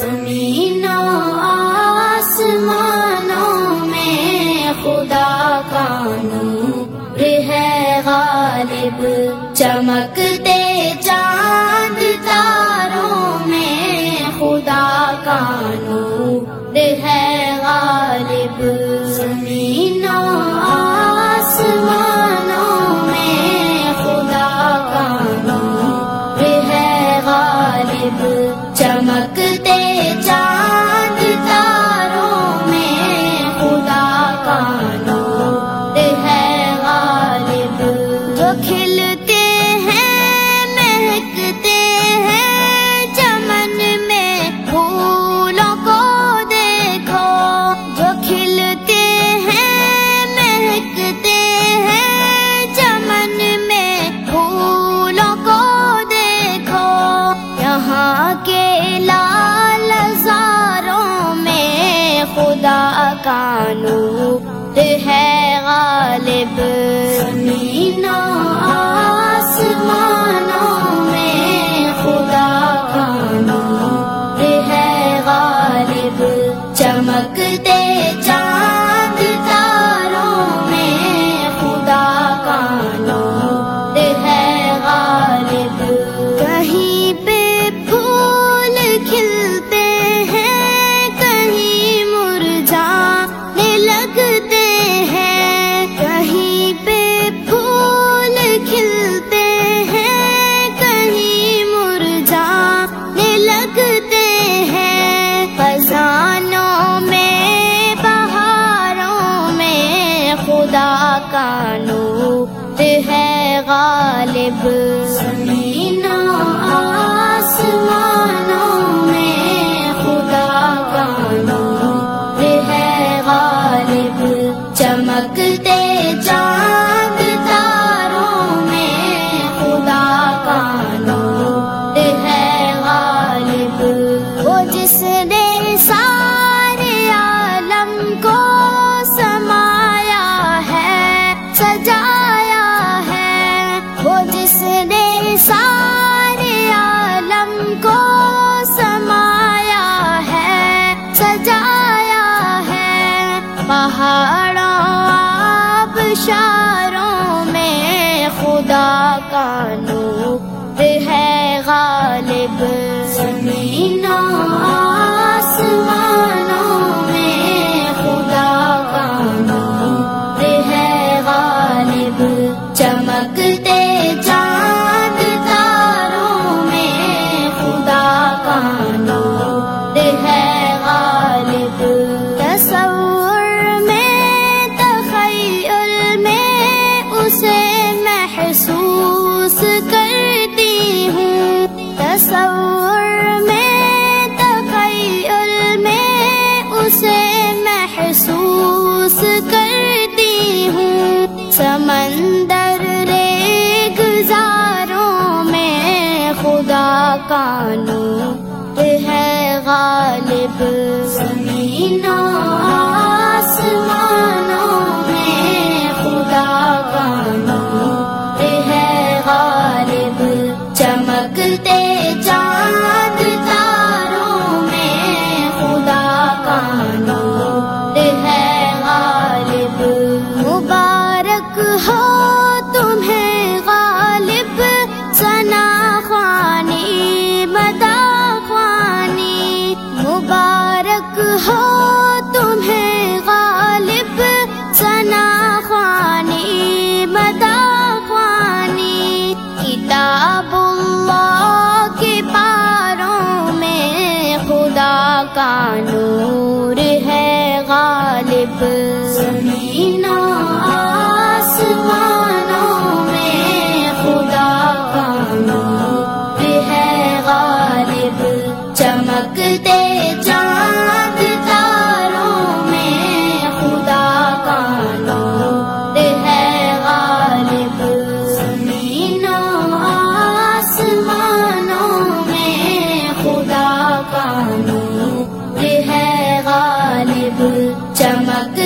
زمین آسمانوں میں خدا کا نور ہے غالب۔ چمکتے چاند تاروں میں خدا کا نور ہے غالب۔ زمین و آسمانوں میں خدا کا نور ہے غالب۔ چمکتے کھل چمکتے کا نور ہے غالب۔ زمین و آسمانوں میں خدا کا نور ہے غالب۔ چمکتے چاند تاروں میں خدا کا نور ہے غالب۔ وہ جس نے سارے عالم کو جس نے سارے عالم کو سمایا ہے، سجایا ہے۔ پہاڑوں آب شاروں میں خدا کا نور ہے غالب۔ زمین سمندر ریگ زاروں میں خدا کا نور ہے غالب۔ زمین و آسمانوں میں خدا کا نور ہے غالب۔ چمکتے ہو تمہیں غالب سنا خوانی مدا خوانی۔ کتاب اللہ کے پاروں میں خدا کا نور ہے غالب۔ گل چمک